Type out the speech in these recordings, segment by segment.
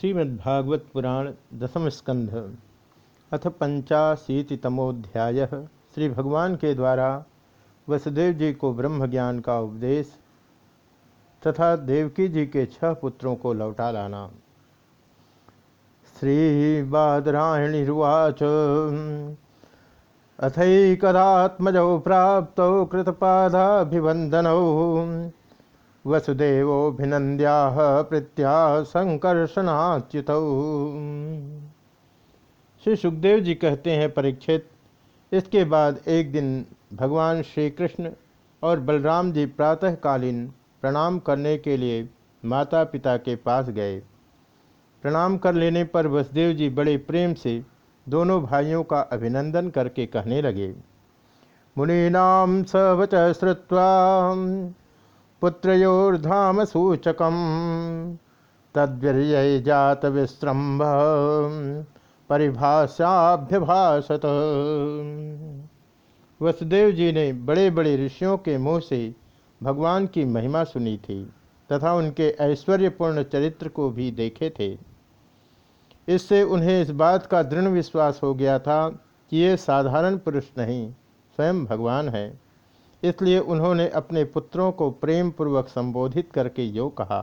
श्रीमद्भागवत पुराण दसम स्कंध अथ पंचाशीतितमोध्याय। श्री भगवान के द्वारा वसुदेव जी को ब्रह्म ज्ञान का उपदेश तथा देवकी जी के छह पुत्रों को लौटा लाना। श्री बादरायणीवाच अथकदात्मजौ प्राप्त कृतपादाभिवंदनौ वसुदेवोभिनंद्याह प्रत्या संकर्षणाच्युत। श्री सुखदेव जी कहते हैं, परीक्षित, इसके बाद एक दिन भगवान श्री कृष्ण और बलराम जी प्रातःकालीन प्रणाम करने के लिए माता पिता के पास गए। प्रणाम कर लेने पर वसुदेव जी बड़े प्रेम से दोनों भाइयों का अभिनंदन करके कहने लगे मुनीनाम सवच श्रुवा पुत्रोर्धाम सूचक तद्वीर्य जात विस्रंभ परिभाषाभ्यभाषत वसुदेव जी ने बड़े बड़े ऋषियों के मुँह से भगवान की महिमा सुनी थी, तथा उनके ऐश्वर्यपूर्ण चरित्र को भी देखे थे। इससे उन्हें इस बात का दृढ़ विश्वास हो गया था कि ये साधारण पुरुष नहीं, स्वयं भगवान है। इसलिए उन्होंने अपने पुत्रों को प्रेम पूर्वक संबोधित करके यो कहा,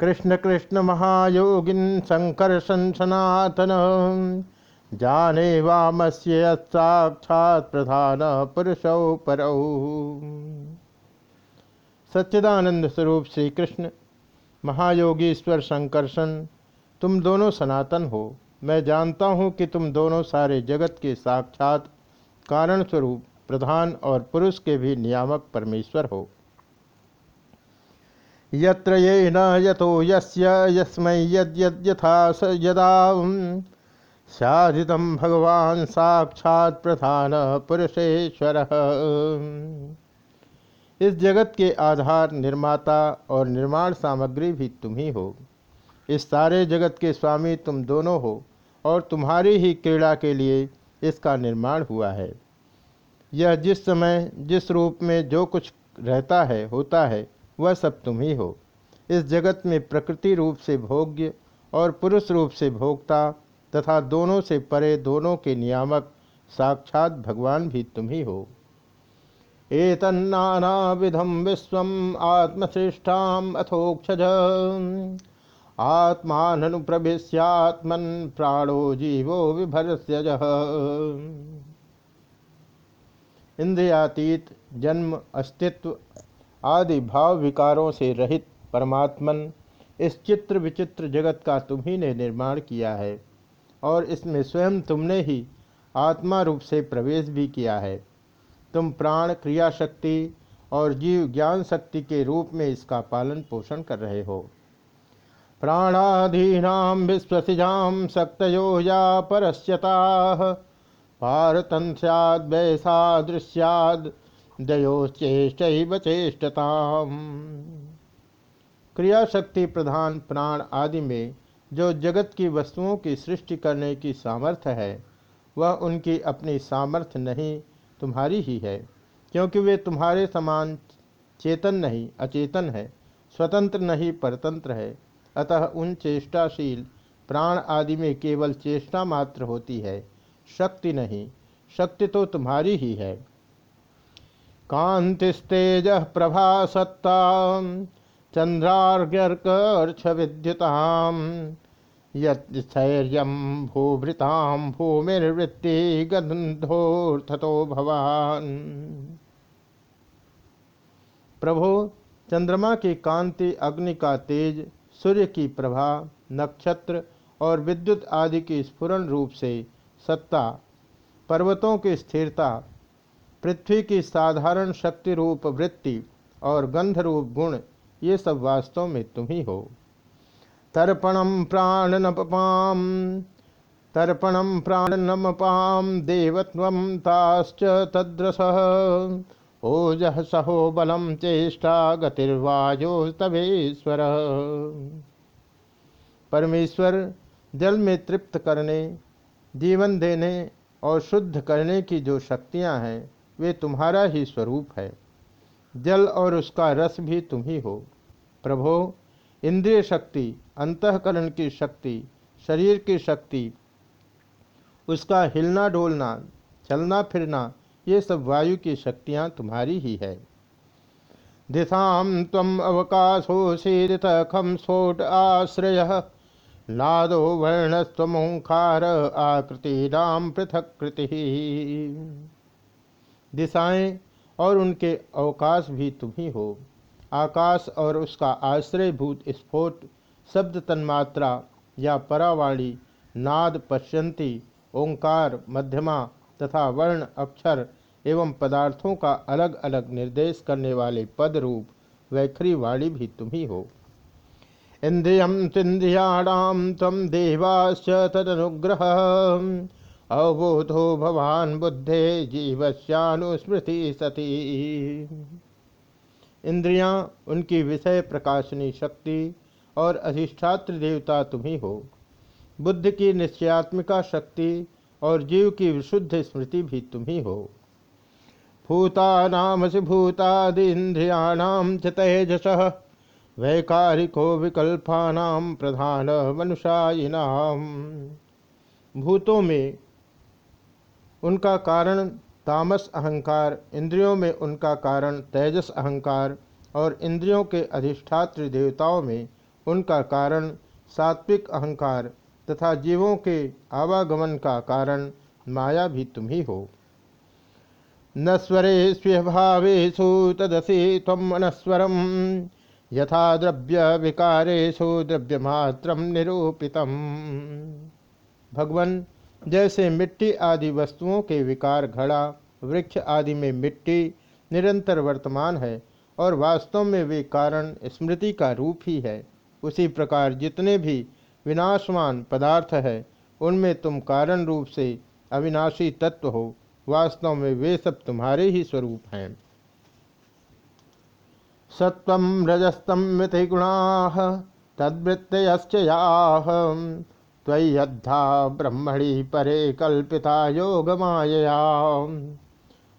कृष्ण कृष्ण महायोगिन शंकर सनातन, जाने वामस्य साक्षात प्रधान पुरुषौ परौ। सच्चिदानंद स्वरूप श्री कृष्ण महायोगीश्वर शंकरसन तुम दोनों सनातन हो। मैं जानता हूँ कि तुम दोनों सारे जगत के साक्षात कारण स्वरूप प्रधान और पुरुष के भी नियामक परमेश्वर हो। यत्र ये न यतो यस्य, यस्मै यद्यथा स यदा साधितम भगवान साक्षात प्रधान पुरुषेश्वर। इस जगत के आधार, निर्माता और निर्माण सामग्री भी तुम ही हो। इस सारे जगत के स्वामी तुम दोनों हो और तुम्हारी ही क्रीड़ा के लिए इसका निर्माण हुआ है। यह जिस समय, जिस रूप में जो कुछ रहता है, होता है, वह सब तुम ही हो। इस जगत में प्रकृति रूप से भोग्य और पुरुष रूप से भोक्ता तथा दोनों से परे दोनों के नियामक साक्षात भगवान भी तुम ही हो। एतन्ना विधम विश्व आत्मश्रेष्ठा अथोक्षज। आत्मानुप्रभिष्यात्मन प्राणो जीवो विभरस्य इंद्रियातीत, जन्म, अस्तित्व आदि भाव विकारों से रहित परमात्मन इस चित्र विचित्र जगत का तुम ही ने निर्माण किया है और इसमें स्वयं तुमने ही आत्मा रूप से प्रवेश भी किया है। तुम प्राण क्रिया शक्ति और जीव ज्ञान शक्ति के रूप में इसका पालन पोषण कर रहे हो। प्राणाधीना विश्वसिजां शक्तयो या परस्यता भारतं स्याद् वैसादृश्याद् चेष्टताम। क्रिया शक्ति प्रधान प्राण आदि में जो जगत की वस्तुओं की सृष्टि करने की सामर्थ्य है, वह उनकी अपनी सामर्थ्य नहीं, तुम्हारी ही है। क्योंकि वे तुम्हारे समान चेतन नहीं, अचेतन है, स्वतंत्र नहीं, परतंत्र है। अतः उन चेष्टाशील प्राण आदि में केवल चेष्टा मात्र होती है। शक्ति नहीं, शक्ति तो तुम्हारी ही है। कांतिस्तेज प्रभा सत्ता चंद्रार्घ्यर्कर्ष विद्युताम यैर्यम भूभृताम भूमिर्वृत्ति गंधोर्थतो भवान। प्रभो, चंद्रमा की कांति, अग्नि का तेज, सूर्य की प्रभा, नक्षत्र और विद्युत आदि की स्फुरन रूप से सत्ता, पर्वतों की स्थिरता, पृथ्वी की साधारण शक्ति रूप वृत्ति और गंध रूप गुण, ये सब वास्तव में तुम ही हो। तर्पणम प्राण नपाम तर्पणम प्राण देवत्व ताश्च तद्रस। ओज सहो बलम चेष्टा गतिर्वाजो तभेश्वर परमेश्वर, जल में तृप्त करने जीवन देने और शुद्ध करने की जो शक्तियाँ हैं, वे तुम्हारा ही स्वरूप है। जल और उसका रस भी तुम ही हो। प्रभो, इंद्रिय शक्ति, अंतकरण की शक्ति, शरीर की शक्ति, उसका हिलना डोलना, चलना फिरना, ये सब वायु की शक्तियाँ तुम्हारी ही है। दिशा तम अवकाश हो अवकाशोशीरित खम स्फोट आश्रय। नादो वर्णस्वोंखार आकृति नाम पृथक कृति। दिशाएँ और उनके अवकाश भी तुम ही आकाश और उसका आश्रयभूत स्फोट, शब्द तन्मात्रा या परावाणी, नाद पश्यंती, ओंकार, मध्यमा तथा वर्ण, अक्षर एवं पदार्थों का अलग अलग निर्देश करने वाले पद रूप वैखरी वाणी भी तुम ही हो। इंद्रियम तिंद्रियाणाम तम देवाश्च तदनुग्रह अवबोधो भवान बुद्धे जीवस्यानुस्मृति सती। इंद्रियाँ उनकी विषय प्रकाशनी शक्ति और अधिष्ठात्र देवता तुम्ही हो बुद्ध की निश्चयात्मिका शक्ति और जीव की विशुद्ध स्मृति भी तुम्ही हो भूतानाम से भूतादीन्द्रियाणाम च तेजस। वैकारिको विकल्पानाम प्रधान मनुषाइनाम भूतों में उनका कारण तामस अहंकार, इंद्रियों में उनका कारण तेजस अहंकार और इंद्रियों के अधिष्ठात्र देवताओं में उनका कारण सात्विक अहंकार तथा जीवों के आवागमन का कारण माया भी तुम ही हो। न स्वरे स्वभावेशु तदसी तम अनस्वरम यथा द्रव्य विकारेशु द्रव्यमात्र निरूपित भगवान, जैसे मिट्टी आदि वस्तुओं के विकार, घड़ा, वृक्ष आदि में मिट्टी निरंतर वर्तमान है और वास्तव में वे कारण स्मृति का रूप ही है। उसी प्रकार जितने भी विनाशवान पदार्थ है, उनमें तुम कारण रूप से अविनाशी तत्व हो। वास्तव में वे सब तुम्हारे ही स्वरूप हैं। सत्व रजस्तम मिति गुणा तद्वृत्तयश्चयाह त्वय्यद्धा ब्रह्मणि परे कल्पिता योग माया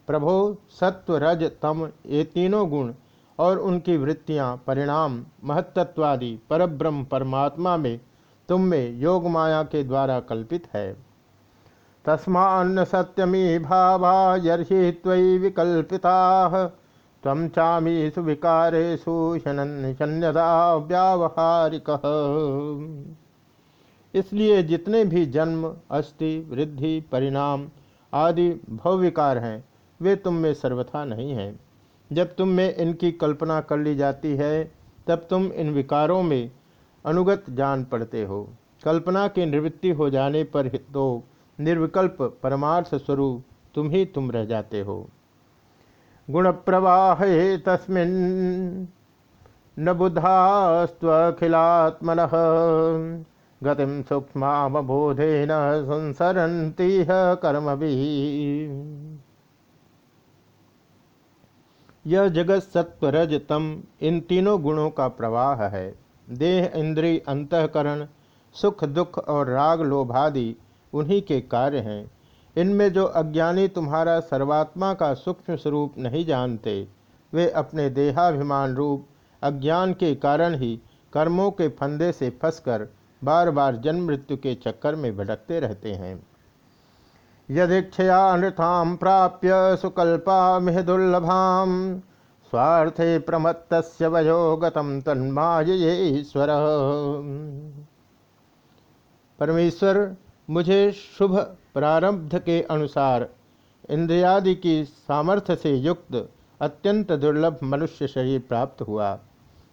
प्रभो सत्व रज तम ये तीनों गुण और उनकी वृत्तियाँ, परिणाम महत्त्वादि परब्रह्म परमात्मा में तुम में योग माया के द्वारा कल्पित है। तस्मान्न सत्यमी भावा यर्हि त्वयि विकल्पिता। तम चामीसु विकारेषु शन्यदा व्यावहारिक। इसलिए जितने भी जन्म, अस्थि, वृद्धि, परिणाम आदि भवविकार हैं, वे तुम में सर्वथा नहीं हैं। जब तुम में इनकी कल्पना कर ली जाती है, तब तुम इन विकारों में अनुगत जान पड़ते हो। कल्पना की निवृत्ति हो जाने पर तो निर्विकल्प परमार्थ स्वरूप तुम ही तुम रह जाते हो। गुण प्रवाह तस्मिन न गतिम सूक्ष्मबोधेन संसरती कर्म भी यह जगत सत्व रज तम इन तीनों गुणों का प्रवाह है। देह, इंद्रिय, अंतकरण, सुख, दुख और राग, लोभादि उन्हीं के कार्य हैं। इनमें जो अज्ञानी तुम्हारा सर्वात्मा का सूक्ष्म स्वरूप नहीं जानते, वे अपने देहाभिमान रूप, अज्ञान के कारण ही कर्मों के फंदे से फंसकर बार बार जन्म मृत्यु के चक्कर में भटकते रहते हैं। यदीक्षया नृथाम प्राप्य सुकल्पा मिह दुर्लभाम स्वार्थे प्रमत्त वयो गतम तन्मायेश्वर परमेश्वर, मुझे शुभ प्रारब्ध के अनुसार इंद्रियादि की सामर्थ्य से युक्त अत्यंत दुर्लभ मनुष्य शरीर प्राप्त हुआ।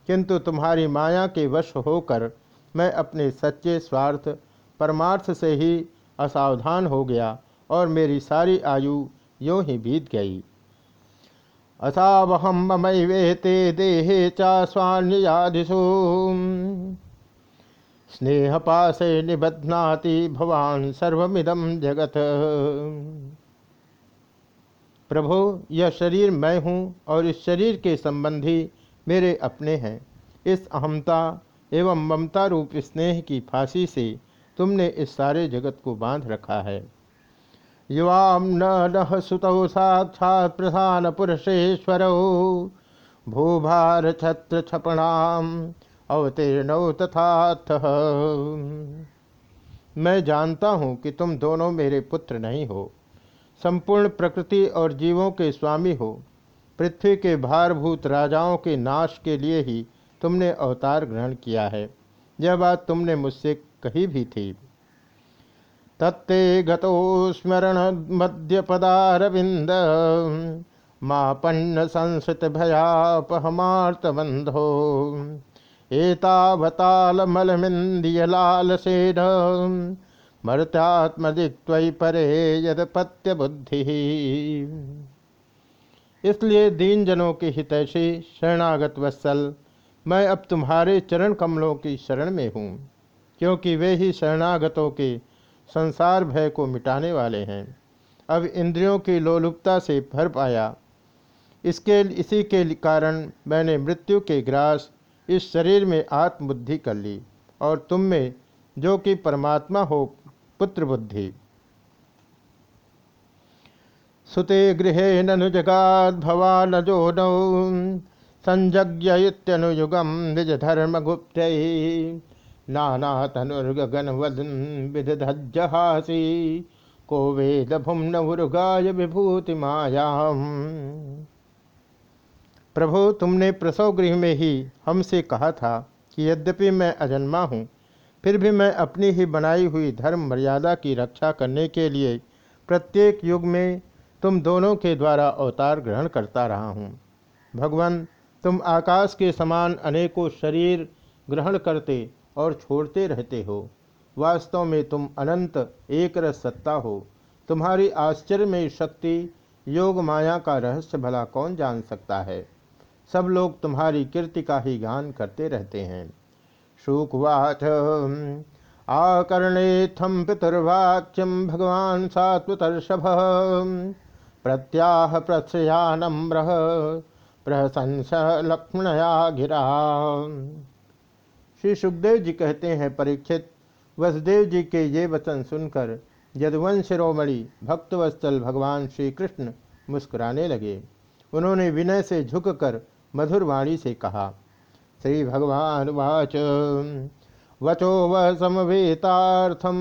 किंतु तुम्हारी माया के वश होकर मैं अपने सच्चे स्वार्थ, परमार्थ से ही असावधान हो गया और मेरी सारी आयु यों ही बीत गई। अथावहम ममैवेते देहे चा स्वान्यादिशु स्नेह पासे निबध्नाति भवान सर्वमिदम जगत। प्रभु, यह शरीर मैं हूँ और इस शरीर के संबंधी मेरे अपने हैं। इस अहमता एवं ममता रूप स्नेह की फांसी से तुमने इस सारे जगत को बाँध रखा है। युवाम न नह सुतौ साक्षात प्रधान पुरुषेश्वर। भूभार छत्र छपणाम अवतीर्ण तथाथ मैं जानता हूँ कि तुम दोनों मेरे पुत्र नहीं हो। संपूर्ण प्रकृति और जीवों के स्वामी हो। पृथ्वी के भारभूत राजाओं के नाश के लिए ही तुमने अवतार ग्रहण किया है। यह बात तुमने मुझसे कही भी थी। तत्ते गतो स्मरण मध्यपदारविंद मापन्न संसृत भयापहमार्तबंधो। एतावतालमलमिंदियलालसेन मर्त्यात्मदिक्वयि परे यदपत्य बुद्धि इसलिए दीन जनों के हितैषी शरणागत वत्सल, मैं अब तुम्हारे चरण कमलों की शरण में हूँ, क्योंकि वे ही शरणागतों के संसार भय को मिटाने वाले हैं। अब इंद्रियों की लोलुपता से भर पाया। इसके, इसी के कारण मैंने मृत्यु के ग्रास इस शरीर में आत्मबुद्धि कर ली और तुम में जो कि परमात्मा हो पुत्र बुद्धि सुते गृह ननु जगाद भवानजो नौ संजज्ञनुयुगम निज धर्म गुप्त नाना तनुर्गन वदन को वेद भुम विभूति मायाम प्रभु, तुमने प्रसव गृह में ही हमसे कहा था कि यद्यपि मैं अजन्मा हूँ, फिर भी मैं अपनी ही बनाई हुई धर्म मर्यादा की रक्षा करने के लिए प्रत्येक युग में तुम दोनों के द्वारा अवतार ग्रहण करता रहा हूँ। भगवान, तुम आकाश के समान अनेकों शरीर ग्रहण करते और छोड़ते रहते हो। वास्तव में तुम अनंत एक रस सत्ता हो। तुम्हारी आश्चर्यमय शक्ति, योग माया का रहस्य भला कौन जान सकता है? सब लोग तुम्हारी कीर्ति का ही गान करते रहते हैं। शुकवाच आकर्णेथम पितुर्वाक्यम भगवान सात्वतर्षभ, प्रत्याह प्रथयानम्र प्रहसंस लक्ष्मणया घिरा श्री सुखदेव जी कहते हैं परीक्षित, वसुदेव जी के ये वचन सुनकर यदुवंश शिरोमणि भक्तवत्सल भगवान श्री कृष्ण मुस्कुराने लगे। उन्होंने विनय से झुककर मधुर वाणी से कहा श्री भगवान वाच। वचो व समवेतार्थम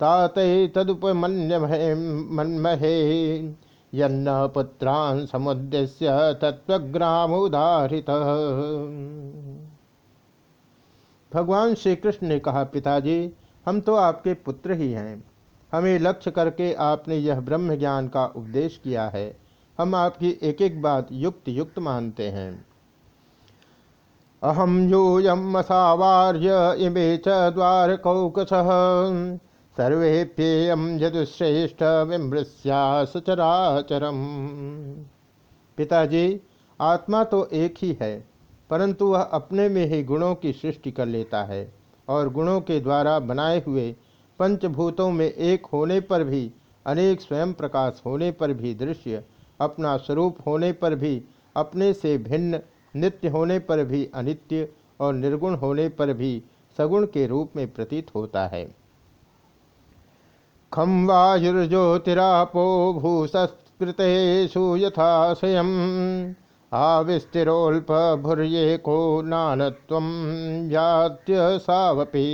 तात तदुपमन्य मन्महे। यन्न पुत्रान् समुद्देश्य तत्वग्रामुदाहृत भगवान श्री कृष्ण ने कहा, पिताजी, हम तो आपके पुत्र ही हैं। हमें लक्ष्य करके आपने यह ब्रह्म ज्ञान का उपदेश किया है। हम आपकी एक एक बात युक्त युक्त मानते हैं। अहम यूयम मसावार्य इमे च द्वारकौकस सर्वेप्येयम यदुश्रेष्ठ विमृश्या सचराचरम पिताजी, आत्मा तो एक ही है, परंतु वह अपने में ही गुणों की सृष्टि कर लेता है और गुणों के द्वारा बनाए हुए पंचभूतों में एक होने पर भी, अनेक स्वयं प्रकाश होने पर भी दृश्य अपना स्वरूप होने पर भी, अपने से भिन्न नित्य होने पर भी अनित्य और निर्गुण होने पर भी सगुण के रूप में प्रतीत होता है। खम वायुर्ज्योतिरापो भूसस्कृतेषु यथाशयम् आविस्तिरोल्प भुर्ये को नानत्व जात्य सावपी।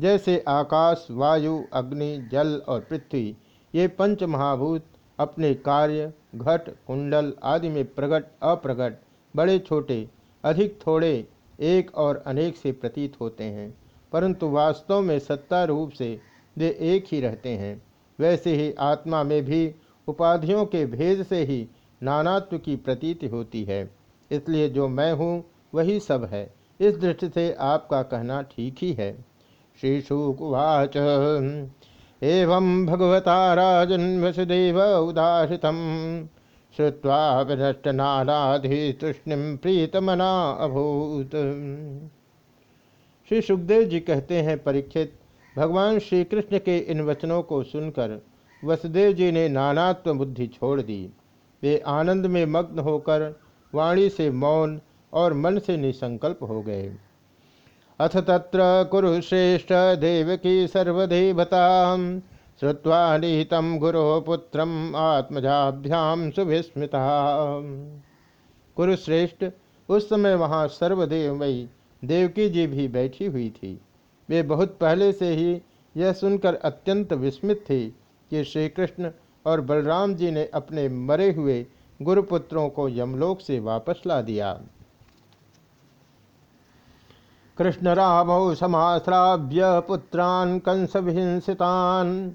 जैसे आकाश, वायु, अग्नि, जल और पृथ्वी, ये पंच महाभूत अपने कार्य, घट, कुंडल आदि में प्रगट, अप्रगट, बड़े, छोटे, अधिक, थोड़े, एक और अनेक से प्रतीत होते हैं। परंतु वास्तव में सत्ता रूप से वे एक ही रहते हैं। वैसे ही आत्मा में भी उपाधियों के भेद से ही नानात्व की प्रतीति होती है। इसलिए जो मैं हूँ, वही सब है। इस दृष्टि से आपका कहना ठीक ही है। श्री शुकुवाच एवं भगवता राजन वसुदेव उदाहृत श्रुवा विनष्ट नाराधि तूष्णिम प्रीतमना अभूत। श्री सुखदेव जी कहते हैं, परीक्षित, भगवान श्री कृष्ण के इन वचनों को सुनकर वसुदेव जी ने नानात्व बुद्धि छोड़ दी। वे आनंद में मग्न होकर वाणी से मौन और मन से निसंकल्प हो गए। अथ तत्र कुरुश्रेष्ठ देवकी सर्वदेवता श्रुवा निहितम गुरो पुत्रम आत्मजाभ्याम सुभिस्मृता। कुरुश्रेष्ठ, उस समय वहाँ सर्वदेवमयी देवकी जी भी बैठी हुई थी। वे बहुत पहले से ही यह सुनकर अत्यंत विस्मित थे कि श्री कृष्ण और बलराम जी ने अपने मरे हुए गुरुपुत्रों को यमलोक से वापस ला दिया। कृष्ण रामौ समाश्राव्य पुत्रान कंस विहिंसितान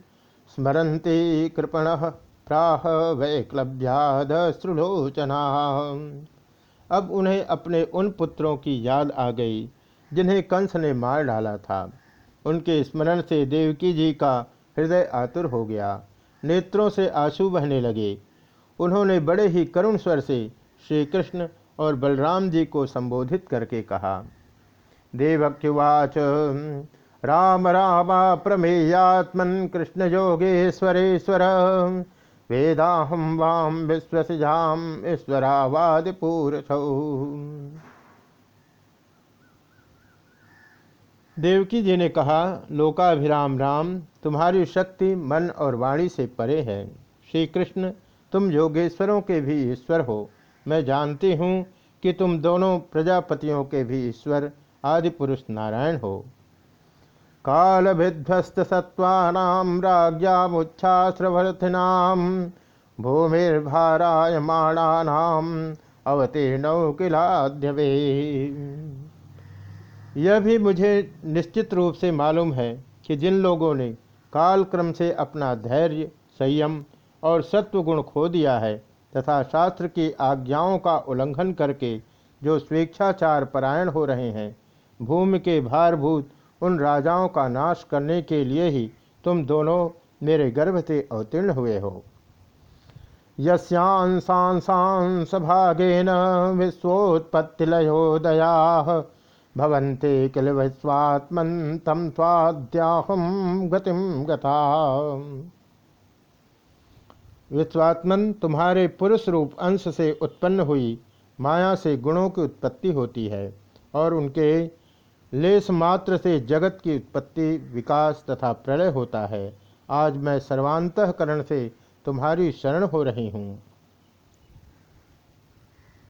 स्मरती कृपण प्राह वैक्लभ्याद श्रुलोचना अब उन्हें अपने उन पुत्रों की याद आ गई, जिन्हें कंस ने मार डाला था। उनके स्मरण से देवकी जी का हृदय आतुर हो गया। नेत्रों से आँसू बहने लगे। उन्होंने बड़े ही करुण स्वर से श्री कृष्ण और बलराम जी को संबोधित करके कहा देवक्युवाच। राम राम प्रमेयात्मन कृष्ण योगेश्वरेश्वर। वेदाहम वाम विश्वसिजाम ईश्वरावादिपूरथ देवकी जी ने कहा, लोकाभिराम राम, तुम्हारी शक्ति मन और वाणी से परे है। श्री कृष्ण तुम योगेश्वरों के भी ईश्वर हो। मैं जानती हूँ कि तुम दोनों प्रजापतियों के भी ईश्वर आदि पुरुष नारायण हो। काल विध्वस्त सत्वानाम राज्ञामुच्छास्रवर्थिनाम भूमिर्भारायमाणानाम अवतीर्ण किलाद्यवे। यह भी मुझे निश्चित रूप से मालूम है कि जिन लोगों ने काल क्रम से अपना धैर्य, संयम और सत्वगुण खो दिया है तथा शास्त्र की आज्ञाओं का उल्लंघन करके जो स्वेच्छाचार परायण हो रहे हैं भूमि के भारभूत उन राजाओं का नाश करने के लिए ही तुम दोनों मेरे गर्भ से अवतीर्ण हुए हो। यस्यांसांसांस भागेन विश्वोत्पत्तिलयोदया किल विश्वात्मन तम स्वाद्याहम गतिम। गता विश्वात्मन तुम्हारे पुरुष रूप अंश से उत्पन्न हुई माया से गुणों की उत्पत्ति होती है और उनके लेस मात्र से जगत की उत्पत्ति, विकास तथा प्रलय होता है। आज मैं सर्वांतकरण से तुम्हारी शरण हो रही हूँ।